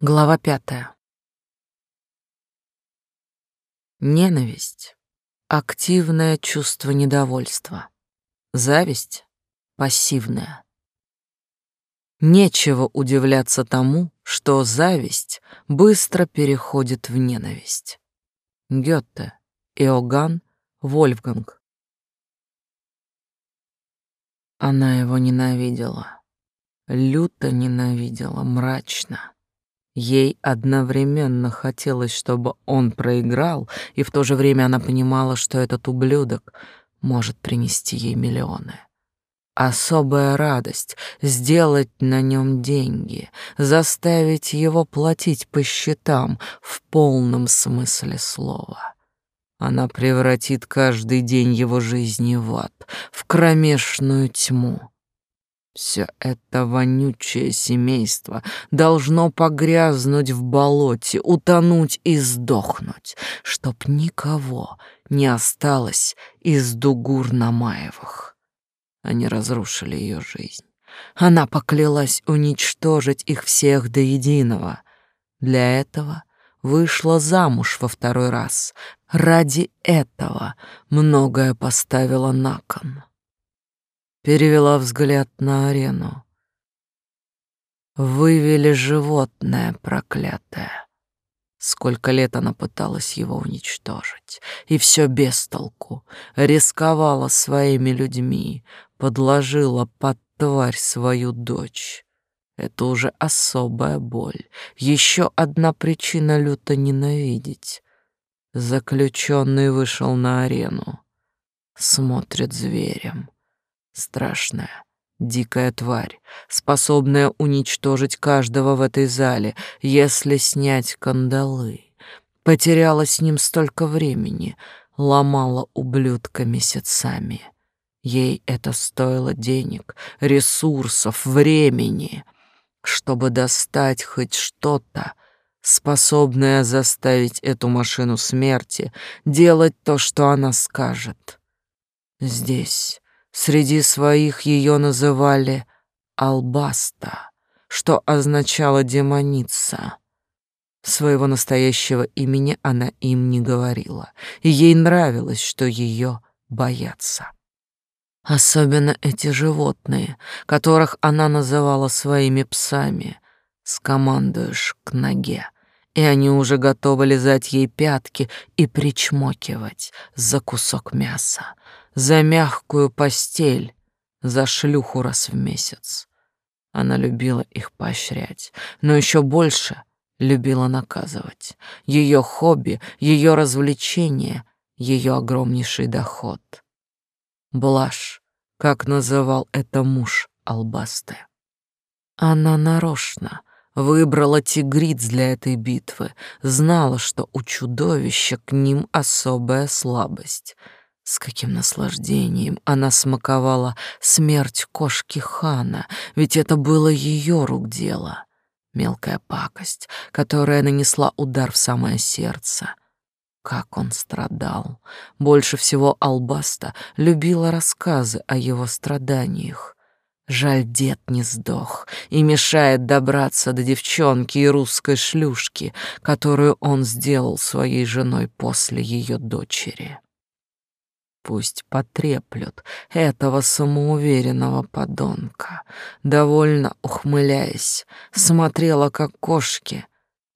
Глава пятая. Ненависть — активное чувство недовольства. Зависть — пассивное. Нечего удивляться тому, что зависть быстро переходит в ненависть. Гёте, Иоганн, Вольфганг. Она его ненавидела. Люто ненавидела, мрачно. Ей одновременно хотелось, чтобы он проиграл, и в то же время она понимала, что этот ублюдок может принести ей миллионы. Особая радость — сделать на нем деньги, заставить его платить по счетам в полном смысле слова. Она превратит каждый день его жизни в ад, в кромешную тьму. Все это вонючее семейство должно погрязнуть в болоте, утонуть и сдохнуть, чтоб никого не осталось из Дугур Намаевых. Они разрушили ее жизнь. Она поклялась уничтожить их всех до единого. Для этого вышла замуж во второй раз. Ради этого многое поставила на кон перевела взгляд на арену. Вывели животное проклятое. Сколько лет она пыталась его уничтожить, и все без толку. Рисковала своими людьми, подложила под тварь свою дочь. Это уже особая боль, еще одна причина люто ненавидеть. Заключенный вышел на арену, смотрит зверем. Страшная, дикая тварь, способная уничтожить каждого в этой зале, если снять кандалы. Потеряла с ним столько времени, ломала ублюдка месяцами. Ей это стоило денег, ресурсов, времени, чтобы достать хоть что-то, способное заставить эту машину смерти делать то, что она скажет. Здесь, Среди своих ее называли Албаста, что означало демоница. Своего настоящего имени она им не говорила, и ей нравилось, что ее боятся. Особенно эти животные, которых она называла своими псами. Скомандуешь к ноге, и они уже готовы лизать ей пятки и причмокивать за кусок мяса за мягкую постель, за шлюху раз в месяц. Она любила их поощрять, но еще больше любила наказывать. Ее хобби, ее развлечение, ее огромнейший доход. Блажь, как называл это муж Албасты. Она нарочно выбрала тигриц для этой битвы, знала, что у чудовища к ним особая слабость — с каким наслаждением она смаковала смерть кошки хана, ведь это было ее рук дело. Мелкая пакость, которая нанесла удар в самое сердце. Как он страдал. Больше всего Албаста любила рассказы о его страданиях. Жаль, дед не сдох и мешает добраться до девчонки и русской шлюшки, которую он сделал своей женой после ее дочери. Пусть потреплют этого самоуверенного подонка. Довольно ухмыляясь, смотрела, как кошки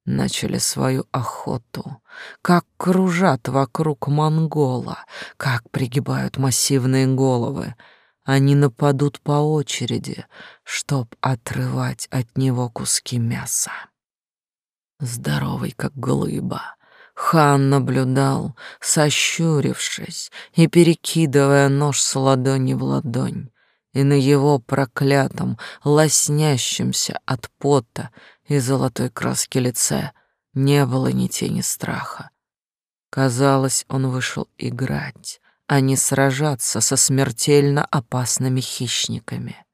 начали свою охоту, как кружат вокруг монгола, как пригибают массивные головы. Они нападут по очереди, чтоб отрывать от него куски мяса. Здоровый, как глыба, Хан наблюдал, сощурившись и перекидывая нож с ладони в ладонь, и на его проклятом, лоснящемся от пота и золотой краски лице не было ни тени страха. Казалось, он вышел играть, а не сражаться со смертельно опасными хищниками.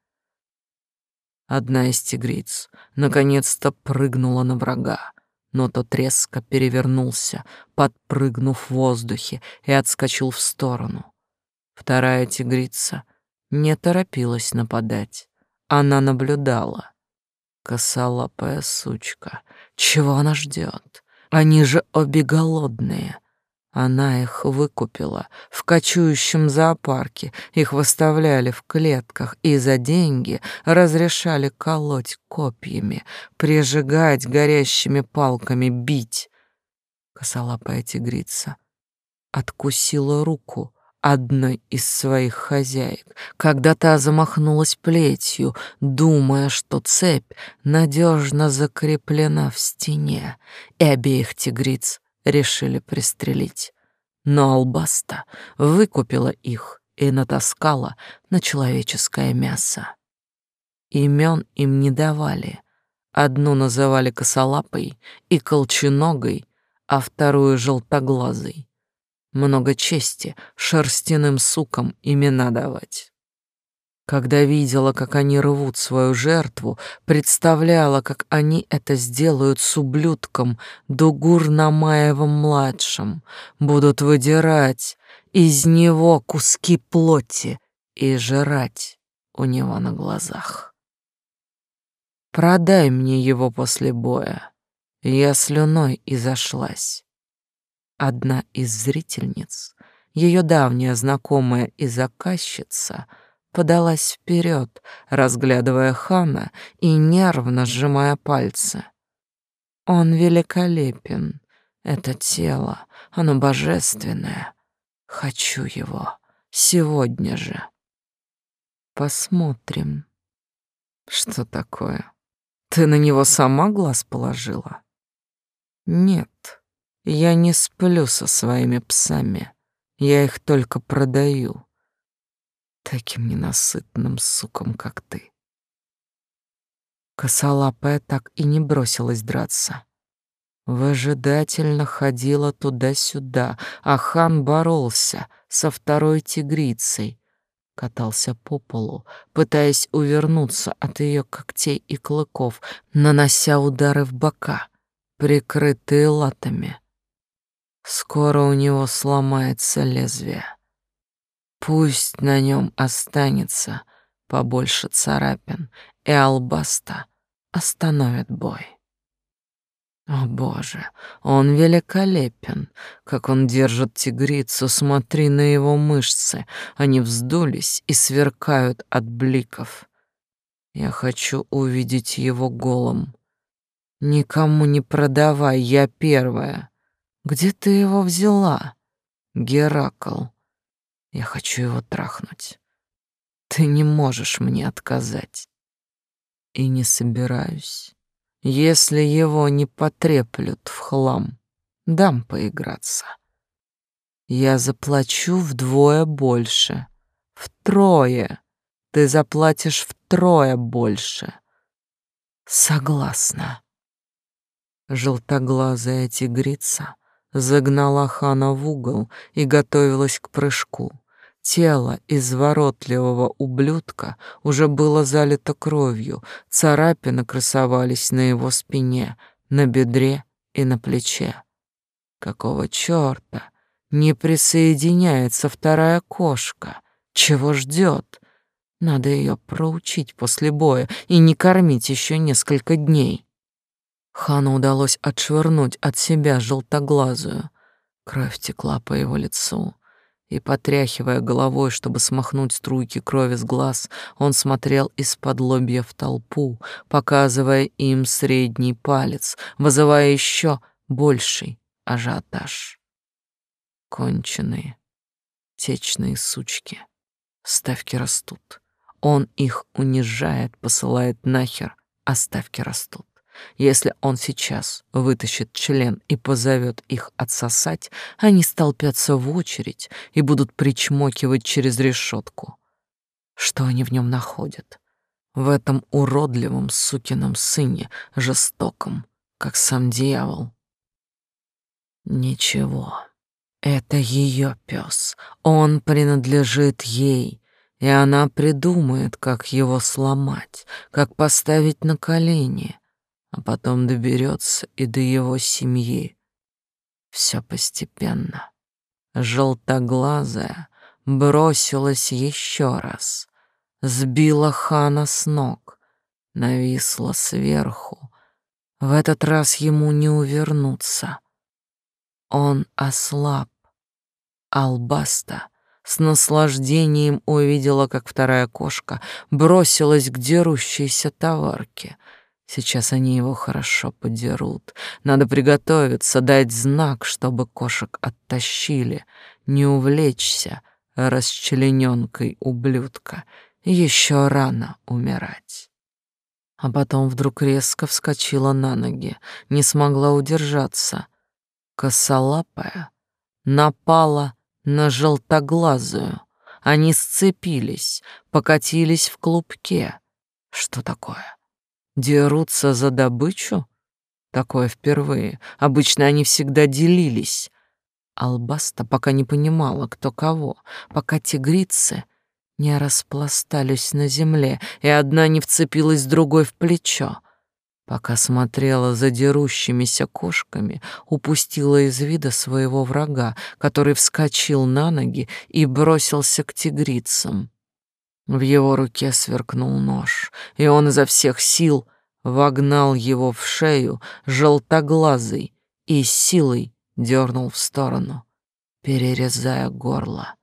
Одна из тигриц наконец-то прыгнула на врага, но тот резко перевернулся, подпрыгнув в воздухе, и отскочил в сторону. Вторая тигрица не торопилась нападать. Она наблюдала. Косолапая сучка. Чего она ждет? Они же обе голодные. Она их выкупила в кочующем зоопарке, их выставляли в клетках и за деньги разрешали колоть копьями, прижигать горящими палками, бить. Косолапая тигрица откусила руку одной из своих хозяек, когда та замахнулась плетью, думая, что цепь надежно закреплена в стене, и обеих тигриц решили пристрелить. Но Албаста выкупила их и натаскала на человеческое мясо. Имен им не давали. Одну называли косолапой и колченогой, а вторую — желтоглазой. Много чести шерстяным сукам имена давать. Когда видела, как они рвут свою жертву, представляла, как они это сделают с ублюдком Дугур-Намаевым-младшим, будут выдирать из него куски плоти и жрать у него на глазах. Продай мне его после боя. Я слюной и зашлась. Одна из зрительниц, ее давняя знакомая и заказчица — подалась вперед, разглядывая хана и нервно сжимая пальцы. Он великолепен. Это тело, оно божественное. Хочу его сегодня же. Посмотрим. Что такое? Ты на него сама глаз положила? Нет, я не сплю со своими псами. Я их только продаю таким ненасытным суком, как ты. Косолапая так и не бросилась драться. Выжидательно ходила туда-сюда, а хан боролся со второй тигрицей, катался по полу, пытаясь увернуться от ее когтей и клыков, нанося удары в бока, прикрытые латами. Скоро у него сломается лезвие. Пусть на нем останется побольше царапин, и Албаста остановит бой. О, Боже, он великолепен, как он держит тигрицу, смотри на его мышцы, они вздулись и сверкают от бликов. Я хочу увидеть его голым. Никому не продавай, я первая. Где ты его взяла? Геракл, я хочу его трахнуть. Ты не можешь мне отказать. И не собираюсь. Если его не потреплют в хлам, дам поиграться. Я заплачу вдвое больше. Втрое. Ты заплатишь втрое больше. Согласна. Желтоглазая тигрица загнала хана в угол и готовилась к прыжку. Тело изворотливого ублюдка уже было залито кровью, царапины красовались на его спине, на бедре и на плече. Какого чёрта не присоединяется вторая кошка? Чего ждет? Надо ее проучить после боя и не кормить еще несколько дней. Хану удалось отшвырнуть от себя желтоглазую. Кровь текла по его лицу, и, потряхивая головой, чтобы смахнуть струйки крови с глаз, он смотрел из-под лобья в толпу, показывая им средний палец, вызывая еще больший ажиотаж. Конченые, течные сучки. Ставки растут. Он их унижает, посылает нахер, а ставки растут. Если он сейчас вытащит член и позовет их отсосать, они столпятся в очередь и будут причмокивать через решетку. Что они в нем находят? В этом уродливом сукином сыне, жестоком, как сам дьявол. Ничего. Это ее пес. Он принадлежит ей, и она придумает, как его сломать, как поставить на колени, а потом доберется и до его семьи. Все постепенно. Желтоглазая бросилась еще раз, сбила хана с ног, нависла сверху. В этот раз ему не увернуться. Он ослаб. Албаста с наслаждением увидела, как вторая кошка бросилась к дерущейся товарке. Сейчас они его хорошо подерут. Надо приготовиться, дать знак, чтобы кошек оттащили. Не увлечься расчлененкой ублюдка. Еще рано умирать. А потом вдруг резко вскочила на ноги, не смогла удержаться. Косолапая напала на желтоглазую. Они сцепились, покатились в клубке. Что такое? Дерутся за добычу? Такое впервые. Обычно они всегда делились. Албаста пока не понимала, кто кого, пока тигрицы не распластались на земле, и одна не вцепилась другой в плечо. Пока смотрела за дерущимися кошками, упустила из вида своего врага, который вскочил на ноги и бросился к тигрицам. В его руке сверкнул нож, и он изо всех сил вогнал его в шею желтоглазый и силой дернул в сторону, перерезая горло.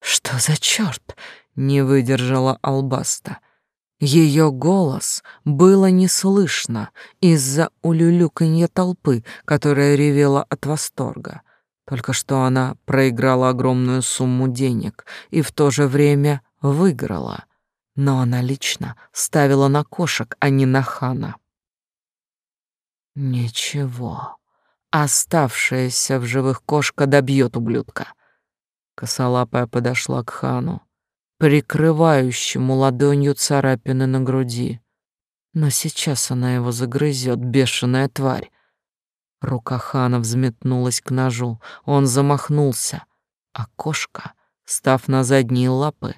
«Что за черт?» — не выдержала Албаста — ее голос было не слышно из-за улюлюканья толпы, которая ревела от восторга. Только что она проиграла огромную сумму денег и в то же время выиграла. Но она лично ставила на кошек, а не на хана. Ничего. Оставшаяся в живых кошка добьет ублюдка. Косолапая подошла к хану прикрывающему ладонью царапины на груди. Но сейчас она его загрызет, бешеная тварь. Рука хана взметнулась к ножу, он замахнулся, а кошка, став на задние лапы,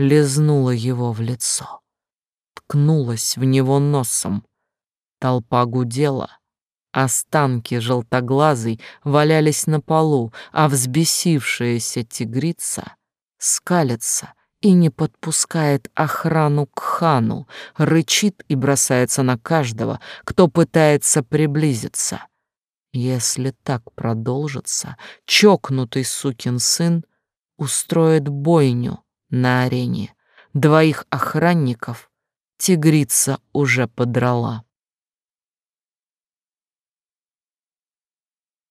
лизнула его в лицо, ткнулась в него носом. Толпа гудела, останки желтоглазой валялись на полу, а взбесившаяся тигрица скалится и не подпускает охрану к хану, рычит и бросается на каждого, кто пытается приблизиться. Если так продолжится, чокнутый сукин сын устроит бойню на арене. Двоих охранников тигрица уже подрала.